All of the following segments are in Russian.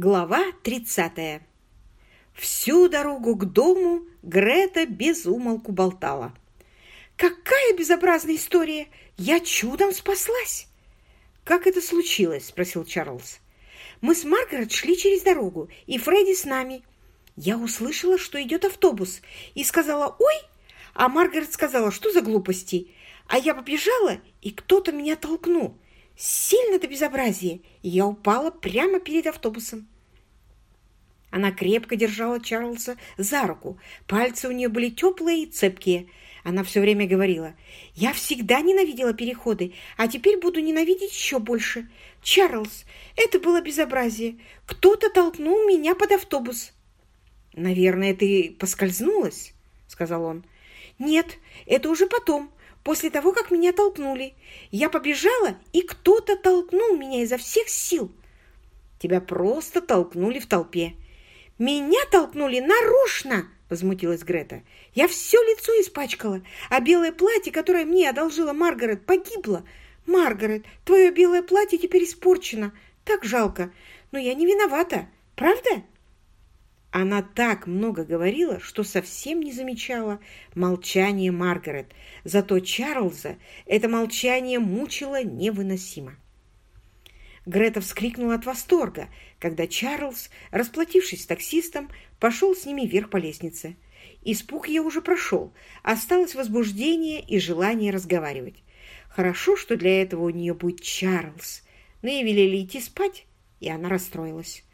Глава 30. Всю дорогу к дому Грета без умолку болтала. «Какая безобразная история! Я чудом спаслась!» «Как это случилось?» – спросил Чарльз. «Мы с Маргарет шли через дорогу, и Фредди с нами. Я услышала, что идет автобус, и сказала «Ой!», а Маргарет сказала «Что за глупости?», а я побежала, и кто-то меня толкнул. Сильно до безобразия, и я упала прямо перед автобусом. Она крепко держала Чарльза за руку. Пальцы у нее были теплые и цепкие. Она все время говорила, «Я всегда ненавидела переходы, а теперь буду ненавидеть еще больше. Чарльз, это было безобразие. Кто-то толкнул меня под автобус». «Наверное, ты поскользнулась?» — сказал он. «Нет, это уже потом после того, как меня толкнули. Я побежала, и кто-то толкнул меня изо всех сил. Тебя просто толкнули в толпе. Меня толкнули нарочно, возмутилась Грета. Я все лицо испачкала, а белое платье, которое мне одолжила Маргарет, погибло. Маргарет, твое белое платье теперь испорчено. Так жалко. Но я не виновата. Правда? Она так много говорила, что совсем не замечала молчание Маргарет. Зато Чарльза это молчание мучило невыносимо. Грета вскрикнула от восторга, когда Чарльз, расплатившись с таксистом, пошел с ними вверх по лестнице. Испуг ее уже прошел, осталось возбуждение и желание разговаривать. Хорошо, что для этого у нее будет Чарльз. Но ей велели идти спать, и она расстроилась.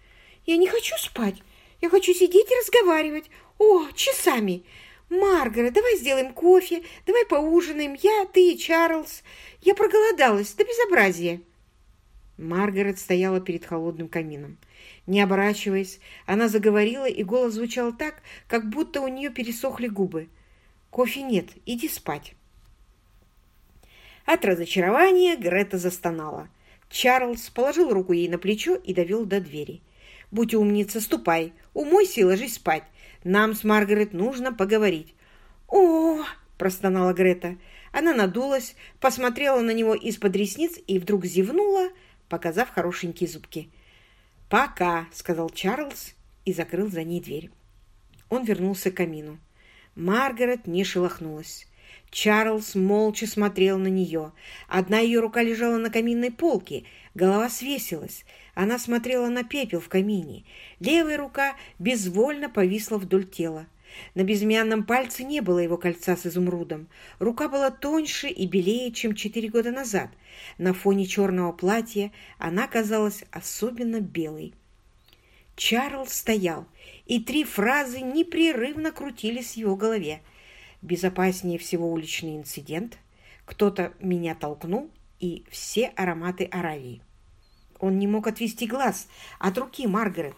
«Я не хочу спать!» Я хочу сидеть и разговаривать. О, часами. Маргарет, давай сделаем кофе, давай поужинаем. Я, ты и Чарльз. Я проголодалась до безобразия. Маргарет стояла перед холодным камином. Не оборачиваясь, она заговорила, и голос звучал так, как будто у нее пересохли губы. «Кофе нет, иди спать». От разочарования Грета застонала. Чарльз положил руку ей на плечо и довел до двери. Будь умница, ступай, умойся и ложись спать. Нам с Маргарет нужно поговорить». «О!» – простонала Грета. Она надулась, посмотрела на него из-под ресниц и вдруг зевнула, показав хорошенькие зубки. «Пока», – сказал Чарльз и закрыл за ней дверь. Он вернулся к камину. Маргарет не шелохнулась. Чарльз молча смотрел на нее. Одна ее рука лежала на каминной полке, голова свесилась. Она смотрела на пепел в камине. Левая рука безвольно повисла вдоль тела. На безымянном пальце не было его кольца с изумрудом. Рука была тоньше и белее, чем четыре года назад. На фоне черного платья она казалась особенно белой. Чарльз стоял, и три фразы непрерывно крутились в его голове – безопаснее всего уличный инцидент, кто-то меня толкнул и все ароматы Аравии. Он не мог отвести глаз от руки Маргарет,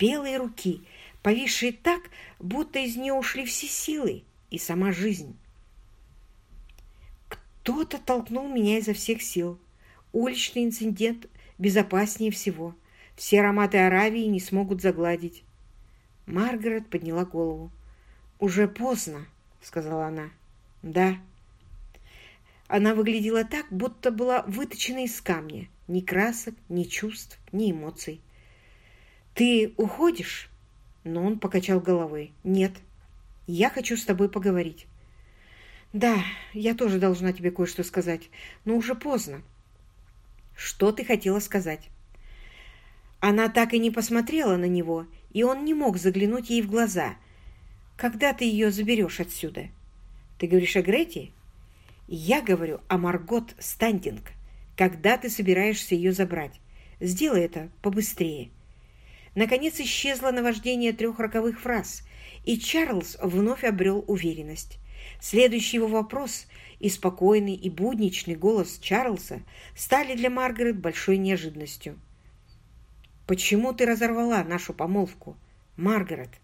белой руки, повисшей так, будто из нее ушли все силы и сама жизнь. Кто-то толкнул меня изо всех сил. Уличный инцидент безопаснее всего. Все ароматы Аравии не смогут загладить. Маргарет подняла голову. «Уже поздно», — сказала она. «Да». Она выглядела так, будто была выточена из камня. Ни красок, ни чувств, ни эмоций. «Ты уходишь?» Но он покачал головой. «Нет, я хочу с тобой поговорить». «Да, я тоже должна тебе кое-что сказать, но уже поздно». «Что ты хотела сказать?» Она так и не посмотрела на него, и он не мог заглянуть ей в глаза — когда ты ее заберешь отсюда? Ты говоришь о Грете? Я говорю о Маргот Стандинг. Когда ты собираешься ее забрать? Сделай это побыстрее. Наконец исчезло наваждение трех роковых фраз, и Чарльз вновь обрел уверенность. Следующий его вопрос и спокойный, и будничный голос Чарльза стали для Маргарет большой неожиданностью. «Почему ты разорвала нашу помолвку, Маргарет?»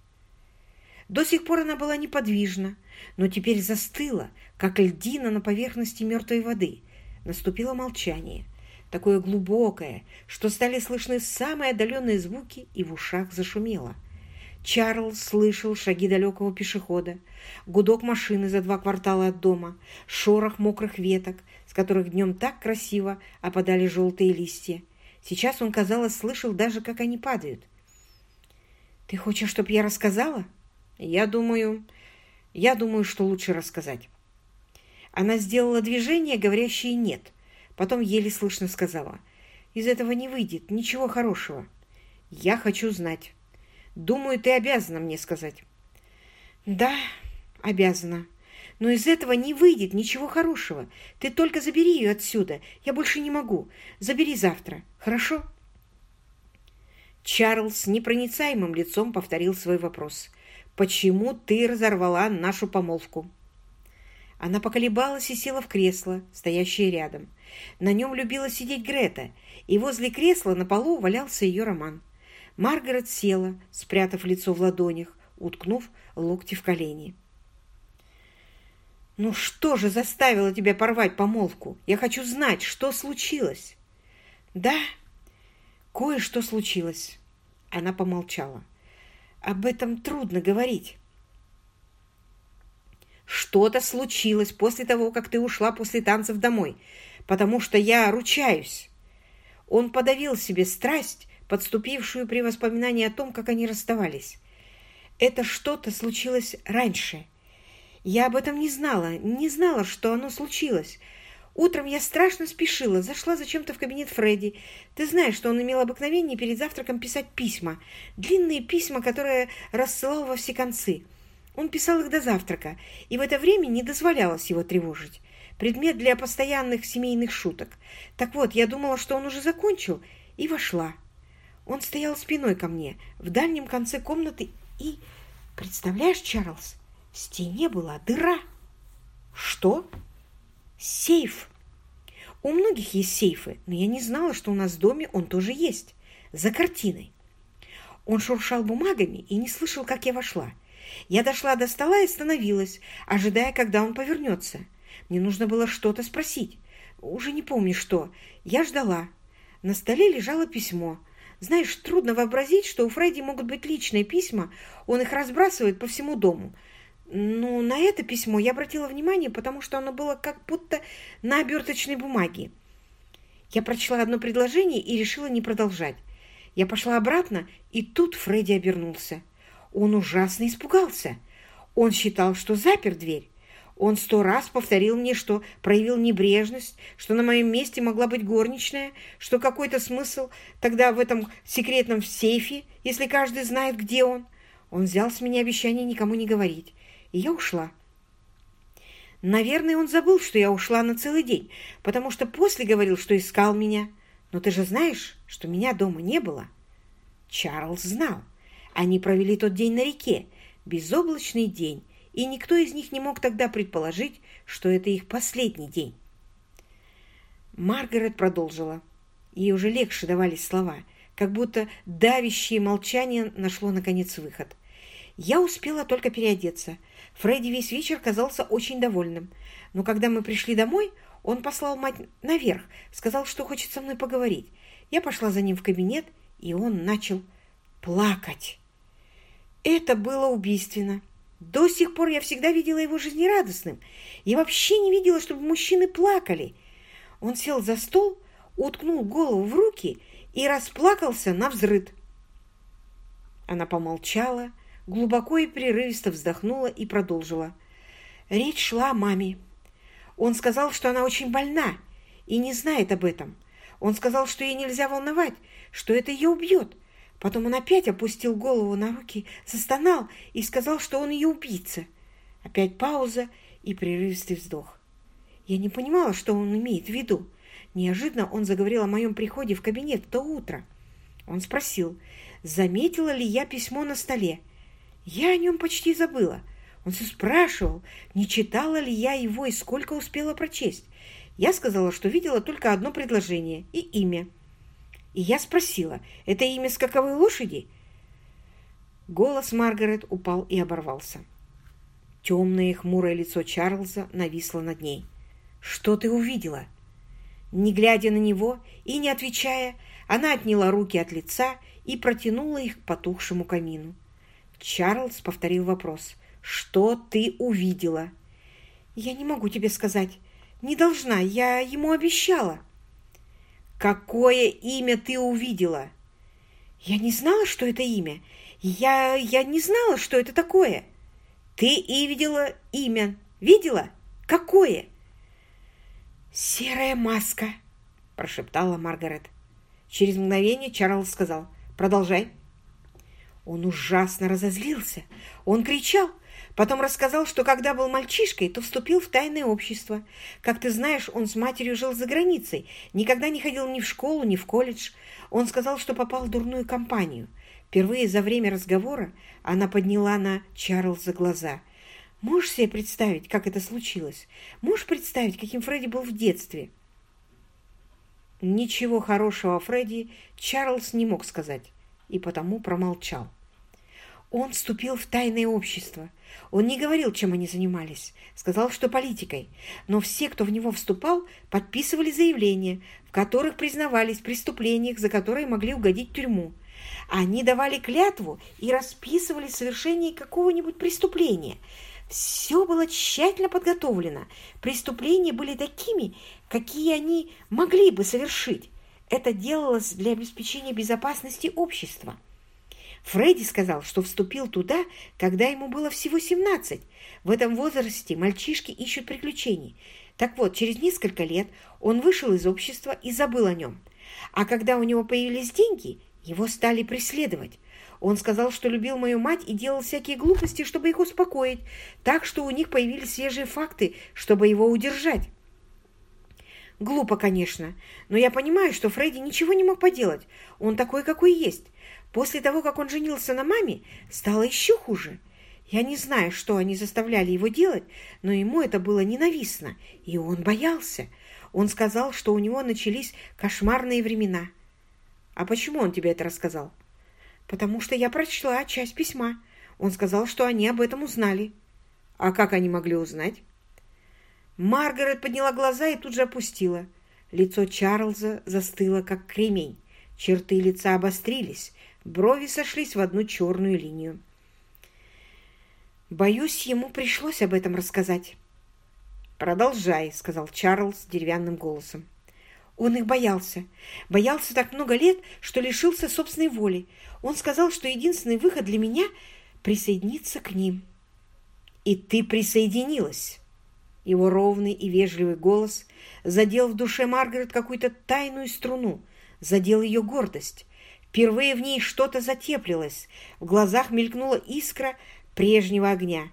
До сих пор она была неподвижна, но теперь застыла, как льдина на поверхности мертвой воды. Наступило молчание, такое глубокое, что стали слышны самые отдаленные звуки, и в ушах зашумело. Чарльз слышал шаги далекого пешехода, гудок машины за два квартала от дома, шорох мокрых веток, с которых днем так красиво опадали желтые листья. Сейчас он, казалось, слышал даже, как они падают – Ты хочешь, чтобы я рассказала? Я думаю... Я думаю, что лучше рассказать. Она сделала движение, говорящее «нет». Потом еле слышно сказала. Из этого не выйдет ничего хорошего. Я хочу знать. Думаю, ты обязана мне сказать. Да, обязана. Но из этого не выйдет ничего хорошего. Ты только забери ее отсюда. Я больше не могу. Забери завтра. Хорошо? Чарльз с непроницаемым лицом повторил свой вопрос. «Почему ты разорвала нашу помолвку?» Она поколебалась и села в кресло, стоящее рядом. На нем любила сидеть Грета, и возле кресла на полу валялся ее роман. Маргарет села, спрятав лицо в ладонях, уткнув локти в колени. «Ну что же заставило тебя порвать помолвку? Я хочу знать, что случилось!» «Да, кое-что случилось». Она помолчала. «Об этом трудно говорить». «Что-то случилось после того, как ты ушла после танцев домой, потому что я ручаюсь». Он подавил себе страсть, подступившую при воспоминании о том, как они расставались. Это что-то случилось раньше – я об этом не знала, не знала, что оно случилось. Утром я страшно спешила, зашла зачем-то в кабинет Фредди. Ты знаешь, что он имел обыкновение перед завтраком писать письма. Длинные письма, которые рассылал во все концы. Он писал их до завтрака, и в это время не дозволялось его тревожить. Предмет для постоянных семейных шуток. Так вот, я думала, что он уже закончил, и вошла. Он стоял спиной ко мне, в дальнем конце комнаты, и... Представляешь, Чарльз, в стене была дыра. Что? Сейф. У многих есть сейфы, но я не знала, что у нас в доме он тоже есть. За картиной. Он шуршал бумагами и не слышал, как я вошла. Я дошла до стола и остановилась, ожидая, когда он повернется. Мне нужно было что-то спросить. Уже не помню, что. Я ждала. На столе лежало письмо. Знаешь, трудно вообразить, что у Фредди могут быть личные письма. Он их разбрасывает по всему дому. Ну, на это письмо я обратила внимание, потому что оно было как будто на оберточной бумаге. Я прочла одно предложение и решила не продолжать. Я пошла обратно, и тут Фредди обернулся. Он ужасно испугался. Он считал, что запер дверь. Он сто раз повторил мне, что проявил небрежность, что на моем месте могла быть горничная, что какой-то смысл тогда в этом секретном сейфе, если каждый знает, где он. Он взял с меня обещание никому не говорить и я ушла. Наверное, он забыл, что я ушла на целый день, потому что после говорил, что искал меня. Но ты же знаешь, что меня дома не было. Чарльз знал. Они провели тот день на реке, безоблачный день, и никто из них не мог тогда предположить, что это их последний день. Маргарет продолжила. Ей уже легче давались слова, как будто давящее молчание нашло, наконец, выход. Я успела только переодеться. Фредди весь вечер казался очень довольным. Но когда мы пришли домой, он послал мать наверх, сказал, что хочет со мной поговорить. Я пошла за ним в кабинет, и он начал плакать. Это было убийственно. До сих пор я всегда видела его жизнерадостным. Я вообще не видела, чтобы мужчины плакали. Он сел за стол, уткнул голову в руки и расплакался на взрыд. Она помолчала, глубоко и прерывисто вздохнула и продолжила. Речь шла о маме. Он сказал, что она очень больна и не знает об этом. Он сказал, что ей нельзя волновать, что это ее убьет. Потом он опять опустил голову на руки, застонал и сказал, что он ее убийца. Опять пауза и прерывистый вздох. Я не понимала, что он имеет в виду. Неожиданно он заговорил о моем приходе в кабинет то утро. Он спросил, заметила ли я письмо на столе. Я о нем почти забыла. Он все спрашивал, не читала ли я его и сколько успела прочесть. Я сказала, что видела только одно предложение и имя. И я спросила, это имя скаковой лошади? Голос Маргарет упал и оборвался. Темное хмурое лицо Чарльза нависло над ней. «Что ты увидела?» Не глядя на него и не отвечая, она отняла руки от лица и протянула их к потухшему камину. Чарльз повторил вопрос. «Что ты увидела?» «Я не могу тебе сказать. Не должна. Я ему обещала». «Какое имя ты увидела?» «Я не знала, что это имя. Я, я не знала, что это такое. Ты и видела имя. Видела? Какое? Серая маска, прошептала Маргарет. Через мгновение Чарльз сказал, продолжай. Он ужасно разозлился. Он кричал, Потом рассказал, что когда был мальчишкой, то вступил в тайное общество. Как ты знаешь, он с матерью жил за границей, никогда не ходил ни в школу, ни в колледж. Он сказал, что попал в дурную компанию. Впервые за время разговора она подняла на Чарльза глаза. Можешь себе представить, как это случилось? Можешь представить, каким Фредди был в детстве? Ничего хорошего о Фредди Чарльз не мог сказать, и потому промолчал. Он вступил в тайное общество. Он не говорил, чем они занимались. Сказал, что политикой. Но все, кто в него вступал, подписывали заявления, в которых признавались в преступлениях, за которые могли угодить в тюрьму. Они давали клятву и расписывали совершение какого-нибудь преступления. Все было тщательно подготовлено. Преступления были такими, какие они могли бы совершить. Это делалось для обеспечения безопасности общества. Фредди сказал, что вступил туда, когда ему было всего 17. В этом возрасте мальчишки ищут приключений. Так вот, через несколько лет он вышел из общества и забыл о нем. А когда у него появились деньги, его стали преследовать. Он сказал, что любил мою мать и делал всякие глупости, чтобы их успокоить, так что у них появились свежие факты, чтобы его удержать. Глупо, конечно, но я понимаю, что Фредди ничего не мог поделать. Он такой, какой есть. После того, как он женился на маме, стало еще хуже. Я не знаю, что они заставляли его делать, но ему это было ненавистно, и он боялся. Он сказал, что у него начались кошмарные времена. А почему он тебе это рассказал? Потому что я прочла часть письма. Он сказал, что они об этом узнали. А как они могли узнать? Маргарет подняла глаза и тут же опустила. Лицо Чарльза застыло, как кремень. Черты лица обострились, Брови сошлись в одну черную линию. Боюсь, ему пришлось об этом рассказать. «Продолжай», — сказал Чарльз деревянным голосом. Он их боялся. Боялся так много лет, что лишился собственной воли. Он сказал, что единственный выход для меня — присоединиться к ним. «И ты присоединилась!» Его ровный и вежливый голос задел в душе Маргарет какую-то тайную струну, задел ее гордость. Впервые в ней что-то затеплилось, в глазах мелькнула искра прежнего огня.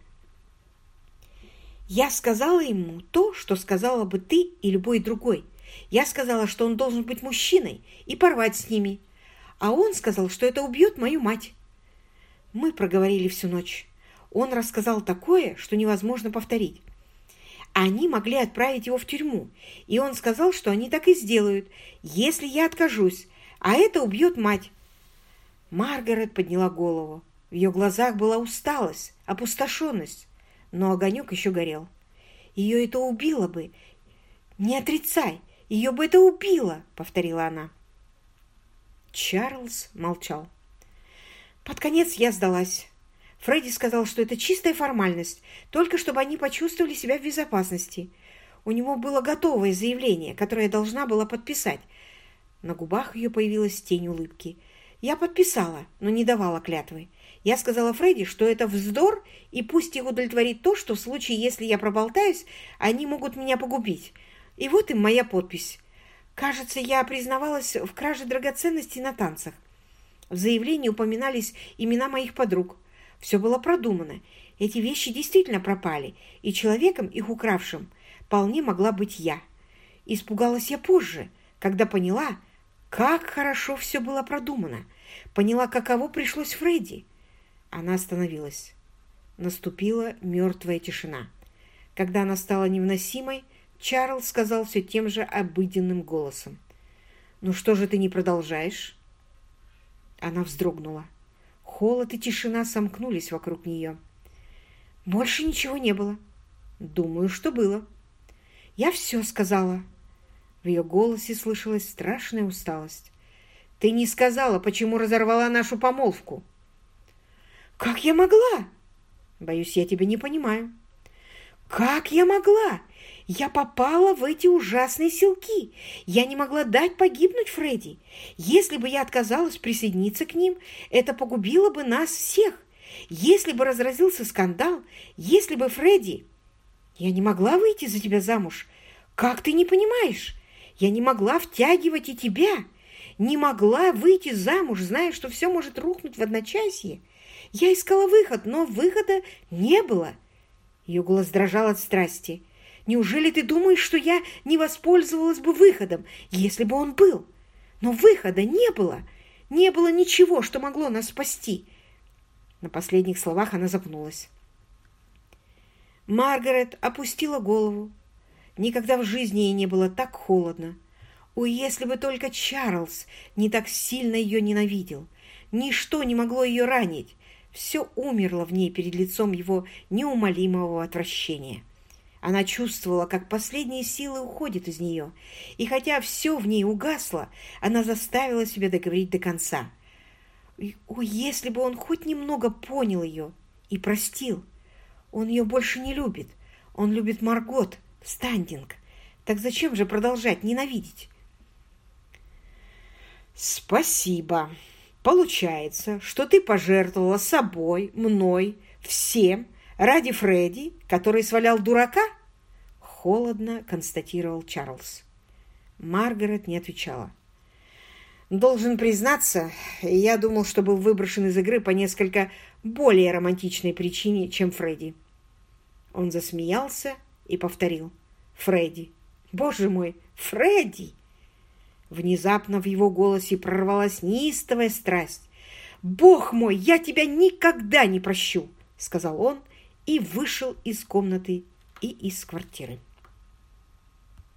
Я сказала ему то, что сказала бы ты и любой другой. Я сказала, что он должен быть мужчиной и порвать с ними. А он сказал, что это убьет мою мать. Мы проговорили всю ночь. Он рассказал такое, что невозможно повторить. Они могли отправить его в тюрьму, и он сказал, что они так и сделают, если я откажусь, а это убьет мать. Маргарет подняла голову. В ее глазах была усталость, опустошенность, но огонек еще горел. Ее это убило бы. Не отрицай, ее бы это убило, повторила она. Чарльз молчал. Под конец я сдалась. Фредди сказал, что это чистая формальность, только чтобы они почувствовали себя в безопасности. У него было готовое заявление, которое я должна была подписать, на губах ее появилась тень улыбки. Я подписала, но не давала клятвы. Я сказала Фредди, что это вздор, и пусть их удовлетворит то, что в случае, если я проболтаюсь, они могут меня погубить. И вот им моя подпись. Кажется, я признавалась в краже драгоценностей на танцах. В заявлении упоминались имена моих подруг. Все было продумано. Эти вещи действительно пропали, и человеком, их укравшим, вполне могла быть я. Испугалась я позже, когда поняла, как хорошо все было продумано. Поняла, каково пришлось Фредди. Она остановилась. Наступила мертвая тишина. Когда она стала невносимой, Чарльз сказал все тем же обыденным голосом. «Ну что же ты не продолжаешь?» Она вздрогнула. Холод и тишина сомкнулись вокруг нее. Больше ничего не было. Думаю, что было. Я все сказала. В ее голосе слышалась страшная усталость. «Ты не сказала, почему разорвала нашу помолвку?» «Как я могла?» «Боюсь, я тебя не понимаю». «Как я могла? Я попала в эти ужасные селки. Я не могла дать погибнуть Фредди. Если бы я отказалась присоединиться к ним, это погубило бы нас всех. Если бы разразился скандал, если бы Фредди... Я не могла выйти за тебя замуж. Как ты не понимаешь? Я не могла втягивать и тебя. Не могла выйти замуж, зная, что все может рухнуть в одночасье. Я искала выход, но выхода не было. Ее голос дрожал от страсти. Неужели ты думаешь, что я не воспользовалась бы выходом, если бы он был? Но выхода не было. Не было ничего, что могло нас спасти. На последних словах она запнулась. Маргарет опустила голову. Никогда в жизни ей не было так холодно. О, если бы только Чарльз не так сильно ее ненавидел! Ничто не могло ее ранить. Все умерло в ней перед лицом его неумолимого отвращения. Она чувствовала, как последние силы уходят из нее, и хотя все в ней угасло, она заставила себя договорить до конца. О, если бы он хоть немного понял ее и простил! Он ее больше не любит. Он любит Маргот, Стандинг. Так зачем же продолжать ненавидеть? Спасибо. Получается, что ты пожертвовала собой, мной, всем, ради Фредди, который свалял дурака? Холодно констатировал Чарльз. Маргарет не отвечала. Должен признаться, я думал, что был выброшен из игры по несколько более романтичной причине, чем Фредди. Он засмеялся и повторил. «Фредди! Боже мой, Фредди!» Внезапно в его голосе прорвалась неистовая страсть. «Бог мой, я тебя никогда не прощу!» — сказал он и вышел из комнаты и из квартиры.